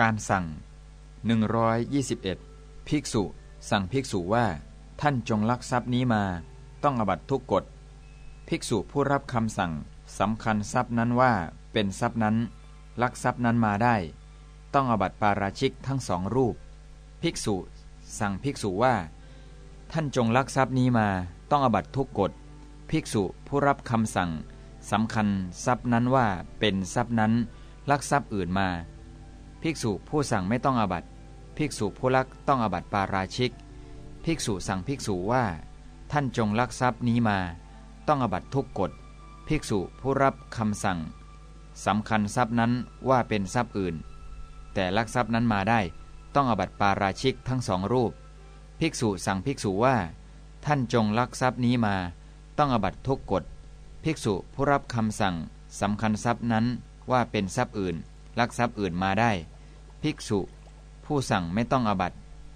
การสั่ง 121 ภิกษุ สั่งภิกษุว่า ท่านจงลักทรัพย์นี้มา ต้องอบัตทุกกฎ ภิกษุผู้รับคำสั่งสำคัญทรัพย์นั้นว่าเป็นทรัพย์นั้น ลักทรัพย์นั้นมาได้ ต้องอบัตปาราชิกทั้งสองรูป ภิกษุ สั่งภิกษุว่า ท่านจงลักทรัพย์นี้มาต้องอบัตทุกกฎ ภิกษุผู้รับคำสั่งสำคัญทรัพย์นั้นว่าเป็นทรัพย์นั้น ลักทรัพย์อื่นมา ภิกษุผู้สั่งไม่ต้องอาบัตภิกษุผู้ลักต้องอาบัตปาราชิก ภิกษุสั่งภิกษุว่า ท่านจงลักทรัพย์นี้มา ต้องอาบัตทุกกฎ ภิกษุผู้รับคำสั่งสำคัญทรัพย์นั้นว่าเป็นทรัพย์อื่น แต่ลักทรัพย์นั้นมาได้ต้องอาบัตปาราชิกทั้งสองรูป ภิกษุสั่งภิกษุว่า ท่านจงลักทรัพย์นี้มา ต้องอาบัตทุกกฎ ภิกษุผู้รับคำสั่งสำคัญทรัพย์นั้นว่าเป็นทรัพย์อื่น ลักทรัพย์อื่นมาได้ ภิกษุ ผู้สั่งไม่ต้องอบัต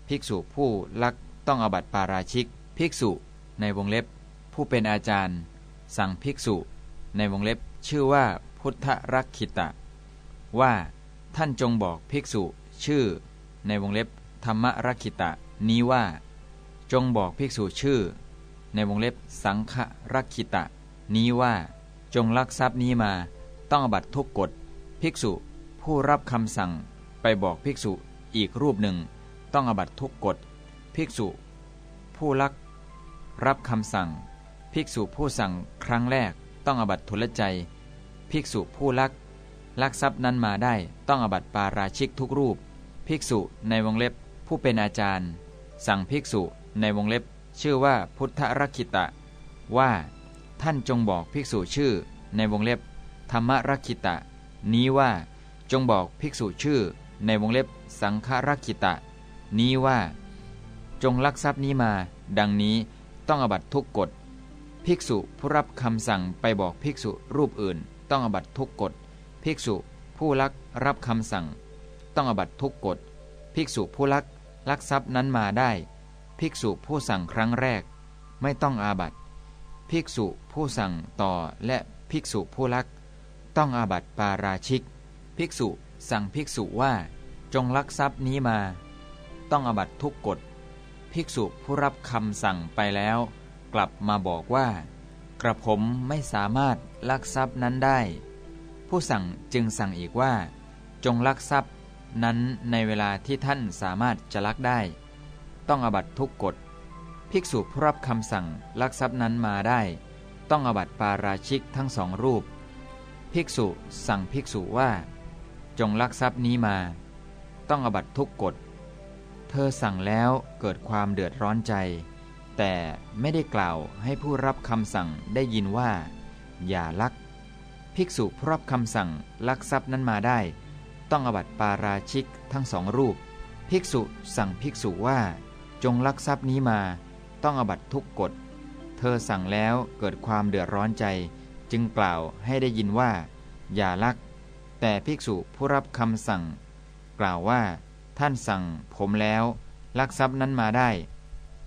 ภิกษุผู้ลักต้องอบัตปาราชิก ภิกษุในวงเล็บ ผู้เป็นอาจารย์ สั่งภิกษุ ในวงเล็บชื่อว่าพุทธรักขิตะ ว่าท่านจงบอกภิกษุชื่อ ในวงเล็บธรรมรักขิตะ นี้ว่า จงบอกภิกษุชื่อ ในวงเล็บสังฆรักขิตะ นี้ว่า จงลักทรัพย์นี้มาต้องอบัตทุกกฎภิกษุผู้รับคำสั่ง ไปบอกภิกษุอีกรูปหนึ่ง ต้องอบัตทุกกฎภิกษุ ผู้ลัก รับคำสั่ง ภิกษุผู้สั่งครั้งแรกต้องอบัตทุลใจ ภิกษุผู้ลัก ลักทรัพย์นั้นมาได้ต้องอบัตปาราชิกทุกรูป ภิกษุในวงเล็บผู้เป็นอาจารย์ สั่งภิกษุในวงเล็บชื่อว่าพุทธรักขิตะ ว่าท่านจงบอกภิกษุชื่อในวงเล็บ ธรรมรักขิตะ นี้ว่าจงบอกภิกษุชื่อ ในวงเล็บสังฆรักขิตะ นี้ว่า จงลักทรัพย์นี้มา ดังนี้ต้องอบัตทุกกฎ ภิกษุผู้รับคำสั่งไปบอกภิกษุรูปอื่น ต้องอบัตทุกกฎ ภิกษุผู้ลักรับคำสั่ง ต้องอบัตทุกกฎ ภิกษุผู้ลักลักทรัพย์นั้นมาได้ ภิกษุผู้สั่งครั้งแรก ไม่ต้องอาบัตภิกษุผู้สั่งต่อและภิกษุผู้ลัก ต้องอาบัตปาราชิก ภิกษุ สั่งภิกษุว่าจงลักทรัพย์นี้มา ต้องอบัตทุกกฎ ภิกษุผู้รับคำสั่งไปแล้ว กลับมาบอกว่า กระผมไม่สามารถลักทรัพย์นั้นได้ ผู้สั่งจึงสั่งอีกว่า จงลักทรัพย์นั้นในเวลาที่ท่านสามารถจะลักได้ ต้องอบัตทุกกฎ ภิกษุผู้รับคำสั่งลักทรัพย์นั้นมาได้ ต้องอบัตปาราชิกทั้งสองรูป ภิกษุสั่งภิกษุว่า จงลักทรัพย์นี้มา ต้องอบัตทุกกฎ เธอสั่งแล้วเกิดความเดือดร้อนใจ แต่ไม่ได้กล่าวให้ผู้รับคำสั่งได้ยินว่า อย่าลัก ภิกษุผู้รับคำสั่งลักทรัพย์นั้นมาได้ ต้องอบัตปาราชิกทั้งสองรูป ภิกษุสั่งภิกษุว่า จงลักทรัพย์นี้มา ต้องอบัตทุกกฎ เธอสั่งแล้วเกิดความเดือดร้อนใจ จึงกล่าวให้ได้ยินว่า อย่าลัก แต่ภิกษุผู้รับคำสั่ง กล่าวว่า ท่านสั่งผมแล้ว ลักทรัพย์นั้นมาได้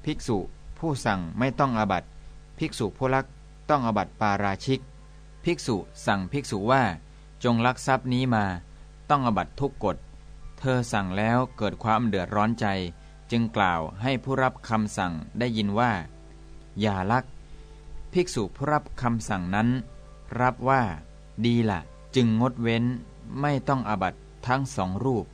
ภิกษุผู้สั่งไม่ต้องอาบัตภิกษุผู้ลักต้องอาบัตปาราชิก ภิกษุสั่งภิกษุว่า จงลักทรัพย์นี้มา ต้องอาบัตทุกกฎ เธอสั่งแล้วเกิดความเดือดร้อนใจ จึงกล่าวให้ผู้รับคำสั่งได้ยินว่า อย่าลัก ภิกษุผู้รับคำสั่งนั้น รับว่า ดีล่ะ จึงงดเว้นไม่ต้องอาบัตทั้งสองรูป